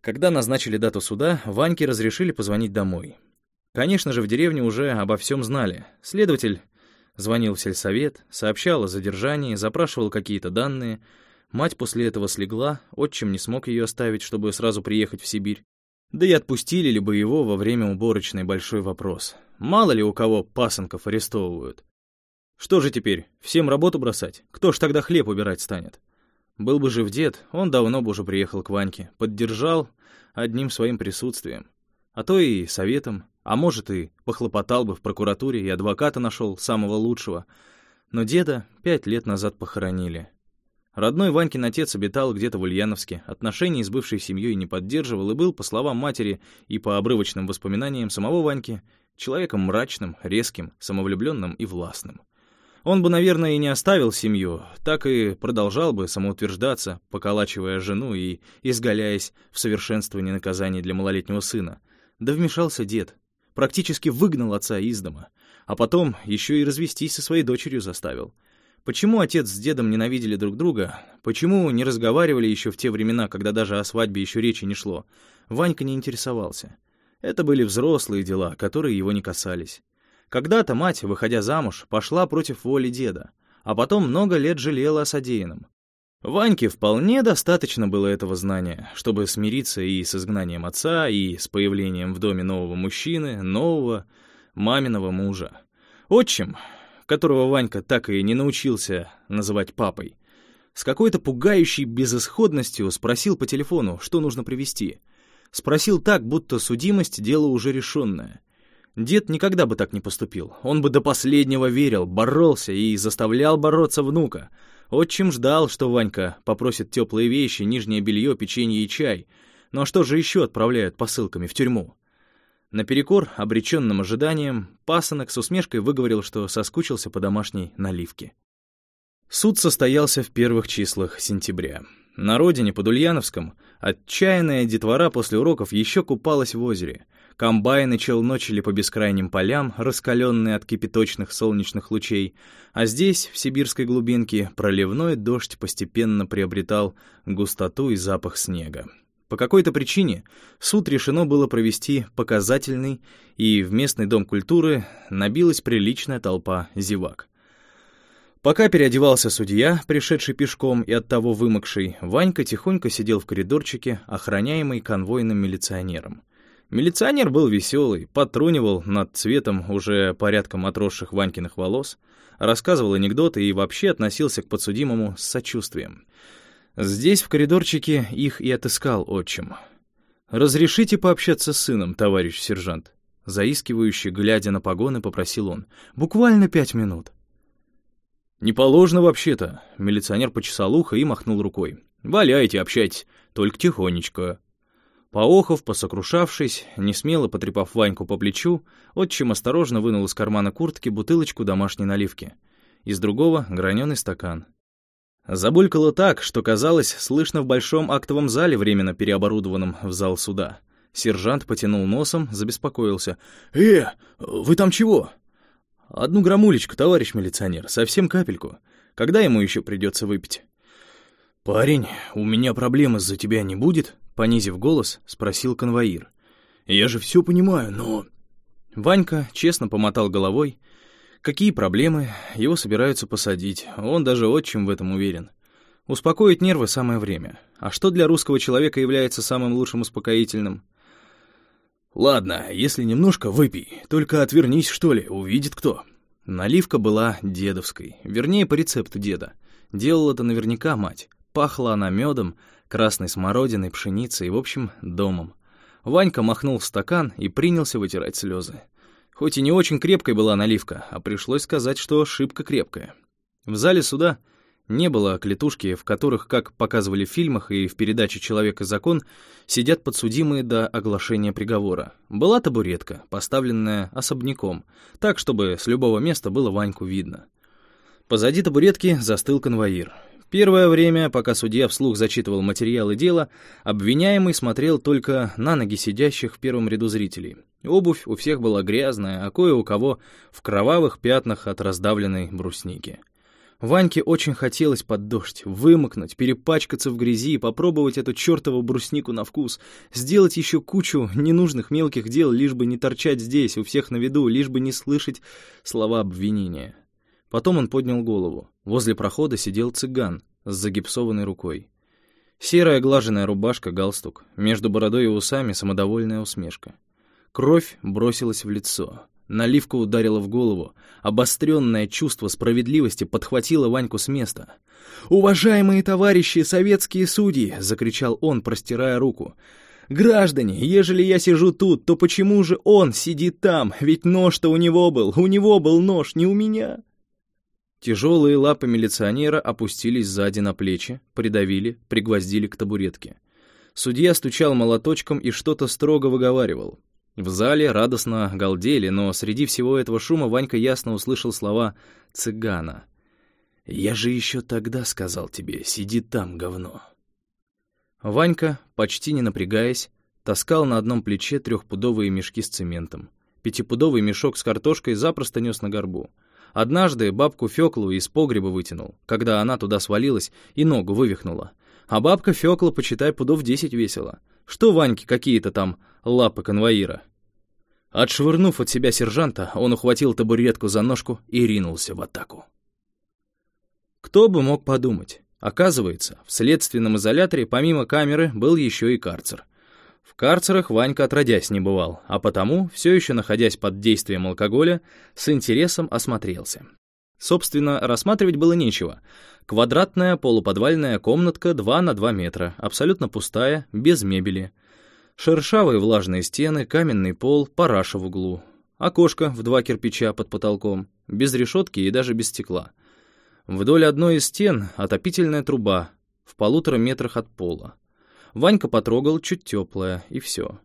Когда назначили дату суда, Ваньке разрешили позвонить домой. Конечно же, в деревне уже обо всем знали. Следователь звонил в сельсовет, сообщал о задержании, запрашивал какие-то данные. Мать после этого слегла, отчим не смог ее оставить, чтобы сразу приехать в Сибирь. Да и отпустили ли бы его во время уборочной большой вопрос. Мало ли у кого пасынков арестовывают. Что же теперь, всем работу бросать? Кто ж тогда хлеб убирать станет? Был бы жив дед, он давно бы уже приехал к Ваньке, поддержал одним своим присутствием. А то и советом, а может и похлопотал бы в прокуратуре и адвоката нашел самого лучшего. Но деда пять лет назад похоронили. Родной Ванькин отец обитал где-то в Ульяновске, отношений с бывшей семьей не поддерживал и был, по словам матери и по обрывочным воспоминаниям самого Ваньки, человеком мрачным, резким, самовлюбленным и властным. Он бы, наверное, и не оставил семью, так и продолжал бы самоутверждаться, поколачивая жену и изгаляясь в совершенствовании наказаний для малолетнего сына. Да вмешался дед, практически выгнал отца из дома, а потом еще и развестись со своей дочерью заставил — Почему отец с дедом ненавидели друг друга? Почему не разговаривали еще в те времена, когда даже о свадьбе еще речи не шло? Ванька не интересовался. Это были взрослые дела, которые его не касались. Когда-то мать, выходя замуж, пошла против воли деда, а потом много лет жалела о содеянном. Ваньке вполне достаточно было этого знания, чтобы смириться и с изгнанием отца, и с появлением в доме нового мужчины, нового маминого мужа. Отчим, которого Ванька так и не научился называть папой, с какой-то пугающей безысходностью спросил по телефону, что нужно привезти. Спросил так, будто судимость — дело уже решенное. Дед никогда бы так не поступил. Он бы до последнего верил, боролся и заставлял бороться внука. Отчим ждал, что Ванька попросит теплые вещи, нижнее белье, печенье и чай. Ну а что же еще отправляют посылками в тюрьму? Наперекор обреченным ожиданиям, пасынок с усмешкой выговорил, что соскучился по домашней наливке. Суд состоялся в первых числах сентября. На родине, под Ульяновском, отчаянная детвора после уроков еще купалась в озере. Комбайны челночили по бескрайним полям, раскаленные от кипяточных солнечных лучей, а здесь, в сибирской глубинке, проливной дождь постепенно приобретал густоту и запах снега. По какой-то причине суд решено было провести показательный, и в местный дом культуры набилась приличная толпа зевак. Пока переодевался судья, пришедший пешком и оттого вымокший, Ванька тихонько сидел в коридорчике, охраняемый конвойным милиционером. Милиционер был веселый, потрунивал над цветом уже порядком отросших Ванькиных волос, рассказывал анекдоты и вообще относился к подсудимому с сочувствием. Здесь, в коридорчике, их и отыскал отчим. «Разрешите пообщаться с сыном, товарищ сержант?» Заискивающе, глядя на погоны, попросил он. «Буквально пять минут». «Не положено вообще-то», — милиционер почесал ухо и махнул рукой. «Валяйте, общайтесь, только тихонечко». Поохов, посокрушавшись, несмело потрепав Ваньку по плечу, отчим осторожно вынул из кармана куртки бутылочку домашней наливки. Из другого — граненый стакан. Забулькало так, что казалось, слышно в большом актовом зале, временно переоборудованном в зал суда. Сержант потянул носом, забеспокоился. «Э, вы там чего?» «Одну грамулечку, товарищ милиционер, совсем капельку. Когда ему еще придется выпить?» «Парень, у меня проблем из-за тебя не будет?» Понизив голос, спросил конвоир. «Я же все понимаю, но...» Ванька честно помотал головой. Какие проблемы? Его собираются посадить. Он даже отчим в этом уверен. Успокоить нервы самое время. А что для русского человека является самым лучшим успокоительным? «Ладно, если немножко выпей, только отвернись, что ли, увидит кто». Наливка была дедовской, вернее, по рецепту деда. Делала это наверняка мать. Пахла она медом, красной смородиной, пшеницей, в общем, домом. Ванька махнул в стакан и принялся вытирать слезы. Хоть и не очень крепкой была наливка, а пришлось сказать, что шибко крепкая. В зале суда не было клетушки, в которых, как показывали в фильмах и в передаче «Человек и закон», сидят подсудимые до оглашения приговора. Была табуретка, поставленная особняком, так, чтобы с любого места было Ваньку видно. Позади табуретки застыл конвоир. Первое время, пока судья вслух зачитывал материалы дела, обвиняемый смотрел только на ноги сидящих в первом ряду зрителей. Обувь у всех была грязная, а кое у кого в кровавых пятнах от раздавленной брусники. Ваньке очень хотелось под дождь, вымокнуть, перепачкаться в грязи и попробовать эту чертову бруснику на вкус, сделать еще кучу ненужных мелких дел, лишь бы не торчать здесь, у всех на виду, лишь бы не слышать слова обвинения. Потом он поднял голову. Возле прохода сидел цыган с загипсованной рукой. Серая глаженная рубашка, галстук, между бородой и усами самодовольная усмешка. Кровь бросилась в лицо. Наливка ударила в голову. Обостренное чувство справедливости подхватило Ваньку с места. «Уважаемые товарищи советские судьи!» — закричал он, простирая руку. «Граждане, ежели я сижу тут, то почему же он сидит там? Ведь нож-то у него был, у него был нож, не у меня!» Тяжелые лапы милиционера опустились сзади на плечи, придавили, пригвоздили к табуретке. Судья стучал молоточком и что-то строго выговаривал. В зале радостно галдели, но среди всего этого шума Ванька ясно услышал слова «цыгана». «Я же еще тогда сказал тебе, сиди там, говно». Ванька, почти не напрягаясь, таскал на одном плече трехпудовые мешки с цементом. Пятипудовый мешок с картошкой запросто нес на горбу. Однажды бабку Фёклу из погреба вытянул, когда она туда свалилась и ногу вывихнула. А бабка Фёкла, почитай, пудов десять весила. Что Ваньке какие-то там лапы конвоира? Отшвырнув от себя сержанта, он ухватил табуретку за ножку и ринулся в атаку. Кто бы мог подумать? Оказывается, в следственном изоляторе помимо камеры был еще и карцер. В карцерах Ванька отродясь не бывал, а потому, все еще находясь под действием алкоголя, с интересом осмотрелся. Собственно, рассматривать было нечего. Квадратная полуподвальная комнатка 2 на 2 метра, абсолютно пустая, без мебели. Шершавые влажные стены, каменный пол, параша в углу. Окошко в два кирпича под потолком, без решетки и даже без стекла. Вдоль одной из стен отопительная труба в полутора метрах от пола. Ванька потрогал, чуть теплая, и все.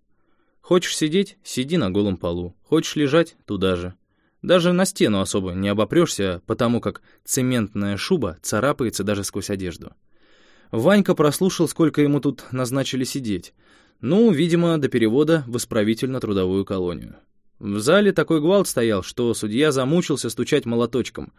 Хочешь сидеть — сиди на голом полу. Хочешь лежать — туда же. Даже на стену особо не обопрешься, потому как цементная шуба царапается даже сквозь одежду. Ванька прослушал, сколько ему тут назначили сидеть. Ну, видимо, до перевода в исправительно-трудовую колонию. В зале такой гвалт стоял, что судья замучился стучать молоточком.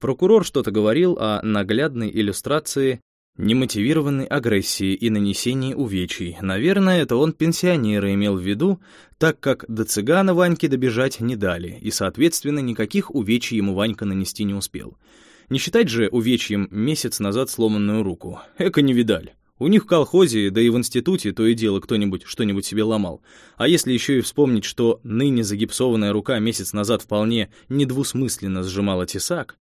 Прокурор что-то говорил о наглядной иллюстрации немотивированной агрессии и нанесении увечий. Наверное, это он пенсионера имел в виду, так как до цыгана Ваньке добежать не дали, и, соответственно, никаких увечий ему Ванька нанести не успел. Не считать же увечьем месяц назад сломанную руку. Эко не видаль. У них в колхозе, да и в институте то и дело кто-нибудь что-нибудь себе ломал. А если еще и вспомнить, что ныне загипсованная рука месяц назад вполне недвусмысленно сжимала тесак,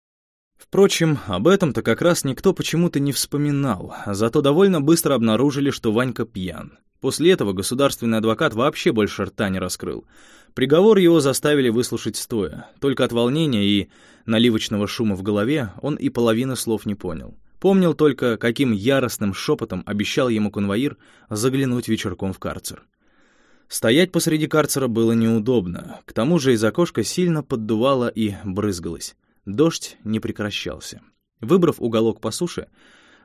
Впрочем, об этом-то как раз никто почему-то не вспоминал, зато довольно быстро обнаружили, что Ванька пьян. После этого государственный адвокат вообще больше рта не раскрыл. Приговор его заставили выслушать стоя. Только от волнения и наливочного шума в голове он и половины слов не понял. Помнил только, каким яростным шепотом обещал ему конвоир заглянуть вечерком в карцер. Стоять посреди карцера было неудобно, к тому же из окошка сильно поддувало и брызгалось. Дождь не прекращался. Выбрав уголок по суше,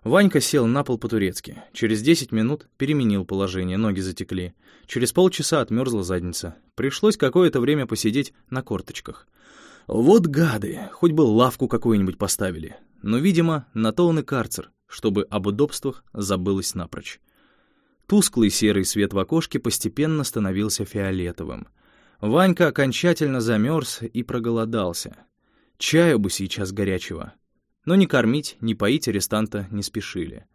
Ванька сел на пол по-турецки. Через десять минут переменил положение, ноги затекли. Через полчаса отмерзла задница. Пришлось какое-то время посидеть на корточках. Вот гады, хоть бы лавку какую-нибудь поставили. Но, видимо, на то он и карцер, чтобы об удобствах забылось напрочь. Тусклый серый свет в окошке постепенно становился фиолетовым. Ванька окончательно замерз и проголодался. Чаю бы сейчас горячего. Но ни кормить, ни поить арестанта не спешили.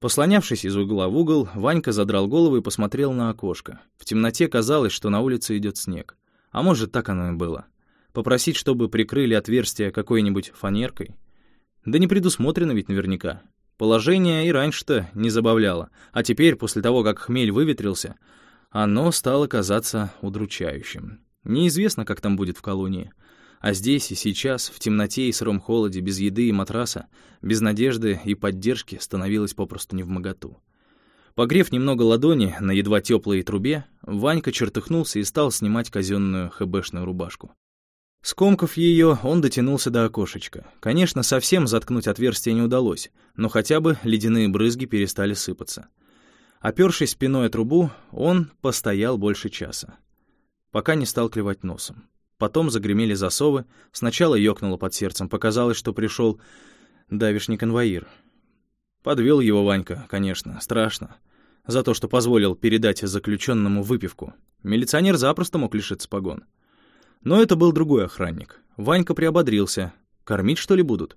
Послонявшись из угла в угол, Ванька задрал голову и посмотрел на окошко. В темноте казалось, что на улице идет снег. А может, так оно и было. Попросить, чтобы прикрыли отверстие какой-нибудь фанеркой? Да не предусмотрено ведь наверняка. Положение и раньше-то не забавляло, а теперь, после того, как хмель выветрился, оно стало казаться удручающим. Неизвестно, как там будет в колонии. А здесь и сейчас, в темноте и сыром холоде, без еды и матраса, без надежды и поддержки, становилось попросту невмоготу. Погрев немного ладони на едва теплой трубе, Ванька чертыхнулся и стал снимать казенную хэбэшную рубашку. Скомкав ее, он дотянулся до окошечка. Конечно, совсем заткнуть отверстие не удалось, но хотя бы ледяные брызги перестали сыпаться. Опершись спиной о трубу, он постоял больше часа, пока не стал клевать носом. Потом загремели засовы, сначала ёкнуло под сердцем, показалось, что пришел давишний конвоир. Подвел его Ванька, конечно, страшно. За то, что позволил передать заключенному выпивку. Милиционер запросто мог лишиться погон. Но это был другой охранник. Ванька приободрился. Кормить, что ли, будут?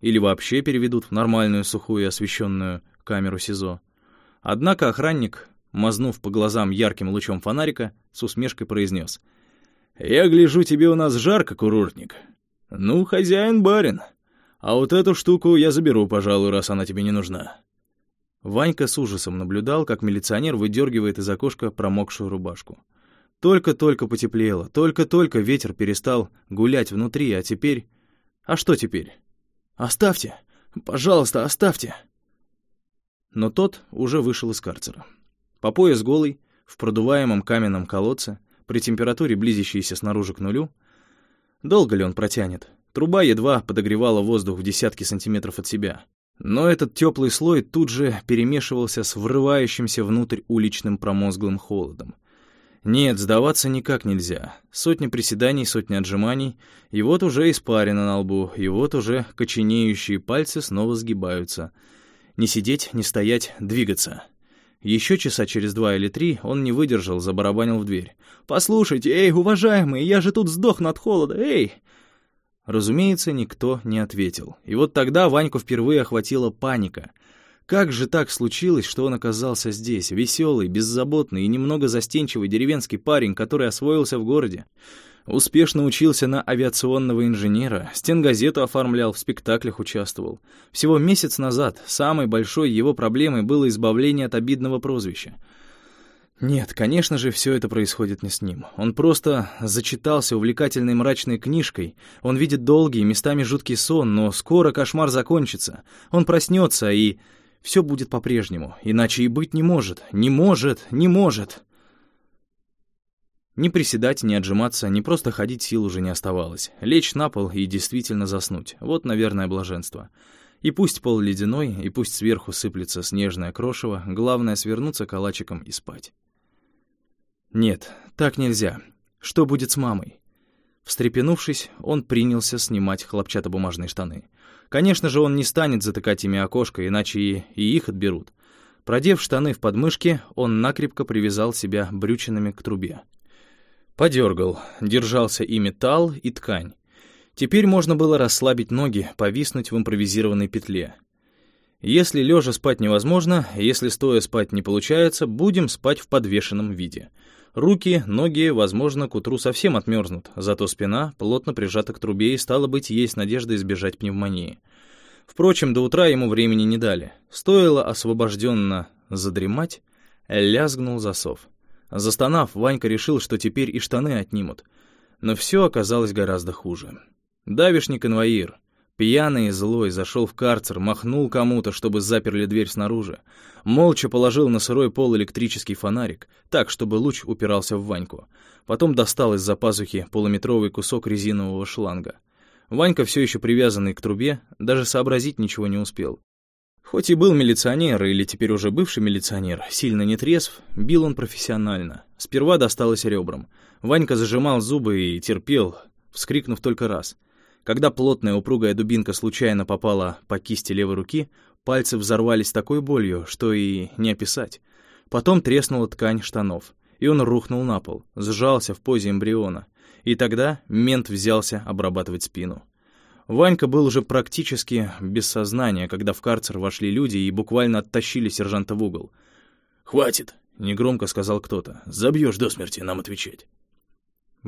Или вообще переведут в нормальную сухую освещенную камеру СИЗО? Однако охранник, мазнув по глазам ярким лучом фонарика, с усмешкой произнес. «Я гляжу, тебе у нас жарко, курортник. Ну, хозяин-барин. А вот эту штуку я заберу, пожалуй, раз она тебе не нужна». Ванька с ужасом наблюдал, как милиционер выдергивает из окошка промокшую рубашку. Только-только потеплело, только-только ветер перестал гулять внутри, а теперь... А что теперь? Оставьте! Пожалуйста, оставьте! Но тот уже вышел из карцера. По пояс голый, в продуваемом каменном колодце, при температуре, близящейся снаружи к нулю. Долго ли он протянет? Труба едва подогревала воздух в десятки сантиметров от себя. Но этот теплый слой тут же перемешивался с врывающимся внутрь уличным промозглым холодом. Нет, сдаваться никак нельзя. Сотни приседаний, сотни отжиманий, и вот уже испарина на лбу, и вот уже коченеющие пальцы снова сгибаются. Не сидеть, не стоять, двигаться. Еще часа через два или три он не выдержал, забарабанил в дверь. «Послушайте, эй, уважаемый, я же тут сдохну от холода, эй!» Разумеется, никто не ответил. И вот тогда Ваньку впервые охватила паника — как же так случилось, что он оказался здесь, веселый, беззаботный и немного застенчивый деревенский парень, который освоился в городе? Успешно учился на авиационного инженера, стенгазету оформлял, в спектаклях участвовал. Всего месяц назад самой большой его проблемой было избавление от обидного прозвища. Нет, конечно же, все это происходит не с ним. Он просто зачитался увлекательной мрачной книжкой. Он видит долгий, местами жуткий сон, но скоро кошмар закончится. Он проснется, и все будет по-прежнему. Иначе и быть не может. Не может, не может. Ни приседать, ни отжиматься, ни просто ходить сил уже не оставалось. Лечь на пол и действительно заснуть. Вот, наверное, блаженство. И пусть пол ледяной, и пусть сверху сыплется снежное крошево, главное — свернуться калачиком и спать. Нет, так нельзя. Что будет с мамой? Встрепенувшись, он принялся снимать хлопчатобумажные штаны. Конечно же, он не станет затыкать ими окошко, иначе и, и их отберут. Продев штаны в подмышки, он накрепко привязал себя брючинами к трубе. Подергал, держался и металл, и ткань. Теперь можно было расслабить ноги, повиснуть в импровизированной петле. Если лежа спать невозможно, если стоя спать не получается, будем спать в подвешенном виде — Руки, ноги, возможно, к утру совсем отмерзнут, зато спина плотно прижата к трубе и, стало быть, есть надежда избежать пневмонии. Впрочем, до утра ему времени не дали. Стоило освобожденно задремать, лязгнул засов. Застонав, Ванька решил, что теперь и штаны отнимут. Но все оказалось гораздо хуже. Давишний конвоир, Пьяный и злой зашел в карцер, махнул кому-то, чтобы заперли дверь снаружи. Молча положил на сырой пол электрический фонарик, так, чтобы луч упирался в Ваньку. Потом достал из-за пазухи полуметровый кусок резинового шланга. Ванька, все еще привязанный к трубе, даже сообразить ничего не успел. Хоть и был милиционер, или теперь уже бывший милиционер, сильно не трезв, бил он профессионально. Сперва досталось ребрам. Ванька зажимал зубы и терпел, вскрикнув только раз — когда плотная упругая дубинка случайно попала по кисти левой руки, пальцы взорвались такой болью, что и не описать. Потом треснула ткань штанов, и он рухнул на пол, сжался в позе эмбриона. И тогда мент взялся обрабатывать спину. Ванька был уже практически без сознания, когда в карцер вошли люди и буквально оттащили сержанта в угол. «Хватит!» — негромко сказал кто-то. «Забьешь до смерти, нам отвечать».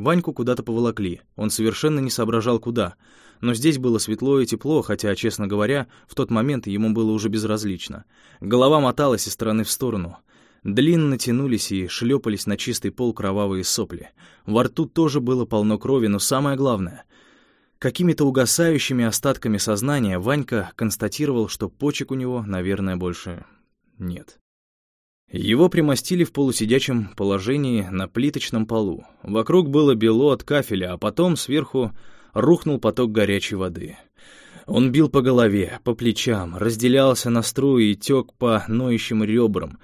Ваньку куда-то поволокли, он совершенно не соображал куда, но здесь было светло и тепло, хотя, честно говоря, в тот момент ему было уже безразлично. Голова моталась из стороны в сторону. Длинно тянулись и шлепались на чистый пол кровавые сопли. Во рту тоже было полно крови, но самое главное — Какими-то угасающими остатками сознания Ванька констатировал, что почек у него, наверное, больше нет. Его примостили в полусидячем положении на плиточном полу. Вокруг было бело от кафеля, а потом сверху рухнул поток горячей воды. Он бил по голове, по плечам, разделялся на струи и тек по ноющим ребрам,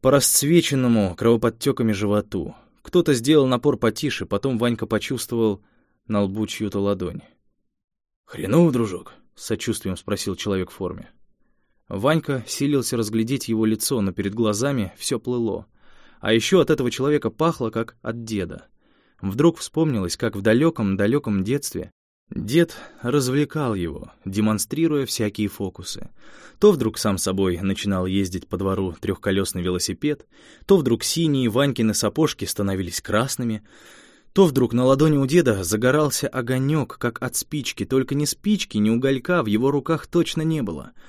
по расцвеченному кровоподтеками животу. Кто-то сделал напор потише, потом Ванька почувствовал на лбу чью-то ладонь. «Хреново, дружок?» — с сочувствием спросил человек в форме. Ванька силился разглядеть его лицо, но перед глазами все плыло. А еще от этого человека пахло, как от деда. Вдруг вспомнилось, как в далеком-далеком детстве дед развлекал его, демонстрируя всякие фокусы. То вдруг сам собой начинал ездить по двору трехколесный велосипед, то вдруг синие Ванькины сапожки становились красными, то вдруг на ладони у деда загорался огонек, как от спички, только ни спички, ни уголька в его руках точно не было —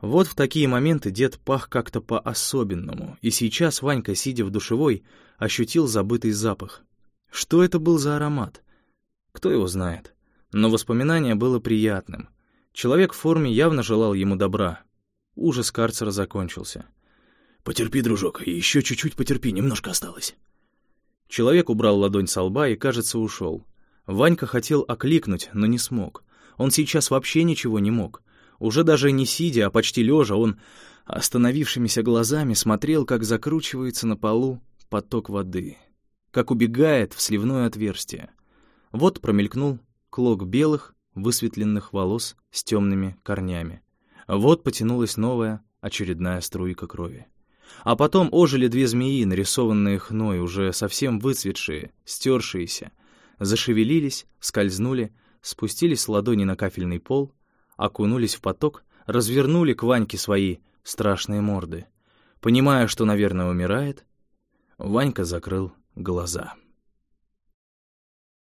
вот в такие моменты дед пах как-то по-особенному, и сейчас Ванька, сидя в душевой, ощутил забытый запах. Что это был за аромат? Кто его знает? Но воспоминание было приятным. Человек в форме явно желал ему добра. Ужас карцера закончился. «Потерпи, дружок, еще чуть-чуть потерпи, немножко осталось». Человек убрал ладонь со лба и, кажется, ушел. Ванька хотел окликнуть, но не смог. Он сейчас вообще ничего не мог. Уже даже не сидя, а почти лежа, он остановившимися глазами смотрел, как закручивается на полу поток воды, как убегает в сливное отверстие. Вот промелькнул клок белых, высветленных волос с темными корнями. Вот потянулась новая, очередная струйка крови. А потом ожили две змеи, нарисованные хной, уже совсем выцветшие, стершиеся, зашевелились, скользнули, спустились с ладони на кафельный пол — окунулись в поток, развернули к Ваньке свои страшные морды. Понимая, что, наверное, умирает, Ванька закрыл глаза.